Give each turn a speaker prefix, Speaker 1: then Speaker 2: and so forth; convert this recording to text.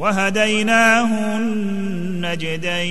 Speaker 1: وهديناه النجدين.